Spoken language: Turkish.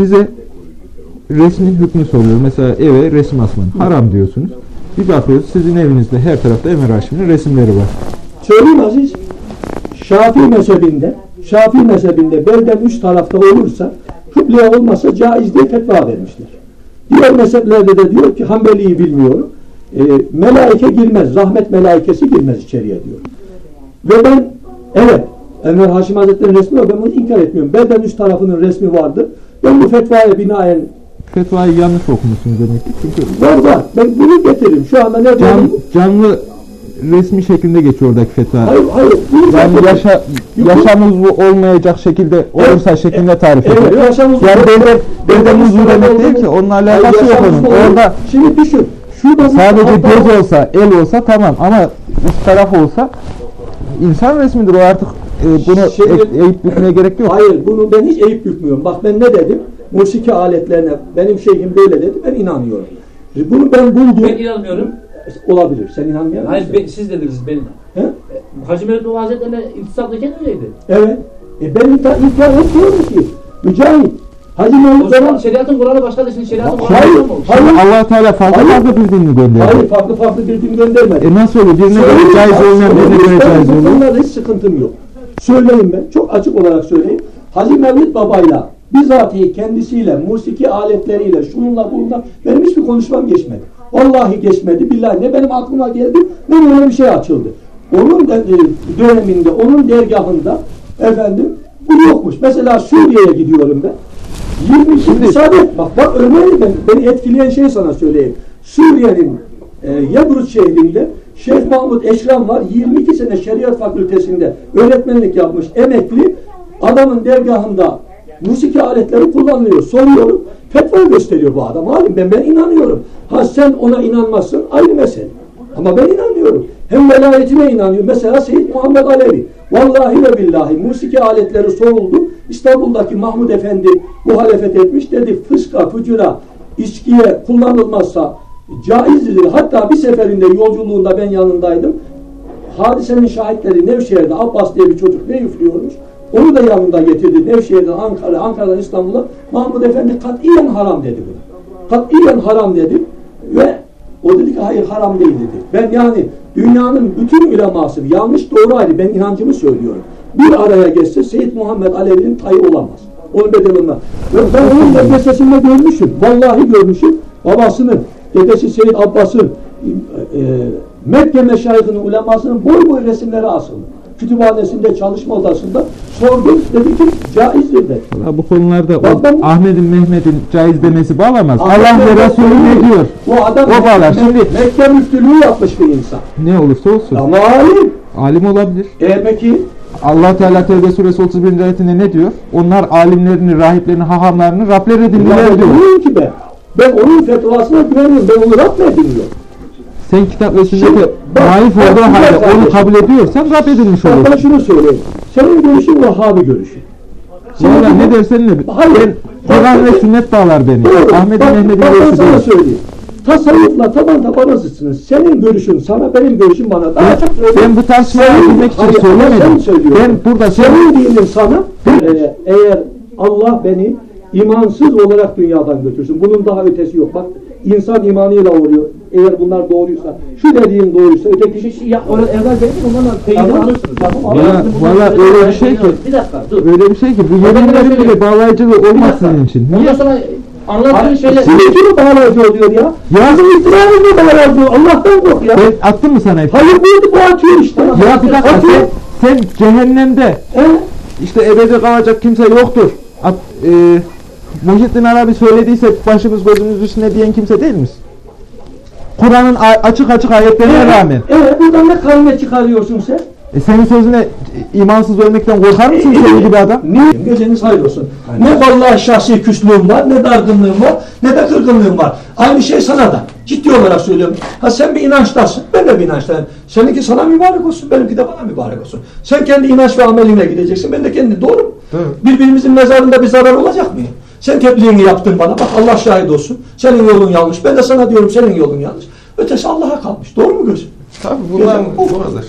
size resmin hükmü soruyor. Mesela eve resim asmanı. Haram diyorsunuz. Bir bakıyoruz sizin evinizde her tarafta Ömer Haşim'in resimleri var. Söyleyeyim Aziz. Şafii mezhebinde Şafii mezhebinde belden üç tarafta olursa kıbleye olmasa caiz diye fetva vermişler. Diğer mezheplerde de diyor ki Hanbeli'yi bilmiyorum. E, melaike girmez. Rahmet melaikesi girmez içeriye diyor. Ve ben evet Ömer Haşim Hazretleri'nin resmi var. Ben bunu inkar etmiyorum. Belden üç tarafının resmi vardı. Ben bu fetvaya binaen Fetvayı yanlış okumuşsunuz demek ki. Çünkü var var. Ben bunu getiririm. Şu anda ne can, canlı resmi şeklinde geçiyor oradaki fetva. Hayır hayır. Yani getiririm. yaşa, yaşam uzvu olmayacak şekilde olursa şeklinde tarif ediyor. Evet, yaşam uzvu- Yani belden, belden uzvu demek değil ki. Onunla alakası Hayır, yok onun. Orada Şimdi düşün. Bir sadece göz olsa, el olsa tamam ama üst taraf olsa insan resmidir o artık e, bunu Şimdi- e- eğip bükmeye gerek yok. Hayır bunu ben hiç eğip bükmüyorum. Bak ben ne dedim? Musiki aletlerine benim şeyhim böyle dedi. Ben inanıyorum. Bunu ben buldum. Ben inanmıyorum. Olabilir. Sen inanmıyor musun? Hayır ben, siz dediniz benim. He? Hacı Mehmet Ulu Hazretleri'ne iltisaplıyken öyleydi. Evet. E ben inkar, etmiyorum ki. Mücahit. Hacı Mehmet O zaman Beren- şeriatın Kur'an'ı başka şimdi şeriatın Hayır, Kur'an'ı mı olmuş? hayır. allah Teala farklı Hayır. farklı bir dinini gönderdi. Hayır farklı farklı bir din göndermedi. E nasıl oluyor? Birine göre caiz olmayan birine göre caiz bu oluyor. konularda hiç sıkıntım yok. Söyleyeyim ben. Çok açık olarak söyleyeyim. Hacı Mevlid Baba'yla bizatihi kendisiyle, musiki aletleriyle, şununla bununla benim hiçbir konuşmam geçmedi. Vallahi geçmedi. Billahi ne benim aklıma geldi ne böyle bir şey açıldı. Onun e, döneminde, onun dergahında efendim bu yokmuş. Mesela Suriye'ye gidiyorum ben. 20 şimdi müsaade et. Bak bak örneğin ben, beni etkileyen şey sana söyleyeyim. Suriye'nin e, Yabrut şehrinde Şeyh Mahmut Eşram var. 22 sene şeriat fakültesinde öğretmenlik yapmış. Emekli. Adamın dergahında musiki aletleri kullanılıyor. Soruyorum. Fetva gösteriyor bu adam. Halim ben ben inanıyorum. Ha sen ona inanmazsın ayrı mesele. Ama ben inanıyorum. Hem velayetine inanıyorum. Mesela Seyyid Muhammed Alevi. Vallahi ve billahi musiki aletleri soruldu. İstanbul'daki Mahmud Efendi muhalefet etmiş. Dedi fıska, fücura, içkiye kullanılmazsa caizdir. Hatta bir seferinde yolculuğunda ben yanındaydım. Hadisenin şahitleri Nevşehir'de Abbas diye bir çocuk ne üflüyormuş. Onu da yanında getirdi. Nevşehir'den Ankara, Ankara'dan İstanbul'a. Mahmud Efendi katiyen haram dedi bunu. Katiyen haram dedi. Ve o dedi ki hayır haram değil dedi. Ben yani dünyanın bütün uleması yanlış doğru ayrı ben inancımı söylüyorum. Bir araya geçse Seyyid Muhammed Alevi'nin payı olamaz. Onun bedelinde. Ve ben onun medresesinde görmüşüm. Vallahi görmüşüm. Babasının, dedesi Seyyid Abbas'ın e, Mekke meşayihinin ulemasının boy boy resimleri asılı. Kütüphanesinde, çalışma odasında sordum. Dedi ki caizdir dedi. Valla bu konularda o Ahmet'in Mehmet'in caiz demesi bağlamaz. Ahmet Allah ve Resulü ne diyor? Bu adam O bağlar. Şimdi Mekke müftülüğü yapmış bir insan. ne olursa olsun. Ama alim. Alim olabilir. E peki Allah Teala Tevbe suresi 31. ayetinde ne diyor? Onlar alimlerini, rahiplerini, hahamlarını Rabler edindiler diyor. ki ben. Ben onun fetvasına güveniyorum. Ben onu Rab ediniyorum? Sen kitap ve sünnete bak, olduğu halde onu kabul ediyorsan Rab edilmiş ben olursun. şunu söyleyeyim. Senin görüşün Vahhabi görüşü. Valla ne dersen ne? Hayır. Ben Kur'an ve sünnet bağlar beni. Ahmet'in Mehmet'in ben görüşü sana değil. söyleyeyim. Tasavvufla taban tabana zıtsınız. Senin görüşün sana, benim görüşüm bana. Daha çok söyleyeyim. Ben bu tartışmayı bilmek için Hayır, söylemedim. Ben burada sen Senin dinin sana e, eğer Allah beni imansız olarak dünyadan götürsün. Bunun daha ötesi yok. Bak insan imanıyla oluyor. Eğer bunlar doğruysa, şu dediğin doğruysa, öteki şey Kişi ya onu evvel verin ondan Tamam. alırsınız. Tamam, Ya, Valla- öyle bir şey ki- Bir dakika dur. öyle bir şey ki bu yeminlerin bile bağlayıcılığı olmaz senin için. Ondan sonra anlattığın şeyler... Sizinki mi bağlayıcı oluyor ya? Ya- iddianız mı bağlayıcı? Allah'tan kork ya. Ben attım mı sana? Hayır buydu bu atıyor işte. Ya bir dakika sen, sen cehennemde He? işte ebedi kalacak kimse yoktur. At, e, Muhyiddin Arabi söylediyse başımız gözümüz üstüne diyen kimse değil misin? Kur'an'ın açık açık ayetlerine rağmen. Evet buradan ne kayne çıkarıyorsun sen? E senin sözüne e, imansız ölmekten korkar mısın senin gibi adam? Niye? Geceniz hayır olsun. Ne vallahi şahsi küslüğüm var, ne dargınlığım var, ne de kırgınlığım var. Aynı şey sana da. Ciddi olarak söylüyorum. Ha sen bir inançtasın, ben de bir inançtayım. Seninki sana mübarek olsun, benimki de bana mübarek olsun. Sen kendi inanç ve amelinle gideceksin, ben de kendi. Doğru mu? Birbirimizin mezarında bir zarar olacak mı? Sen tebliğini yaptın bana, bak Allah şahit olsun. Senin yolun yanlış, ben de sana diyorum senin yolun yanlış. Ötesi Allah'a kalmış. Doğru mu gözüm? Tabii bunlar doğrudur.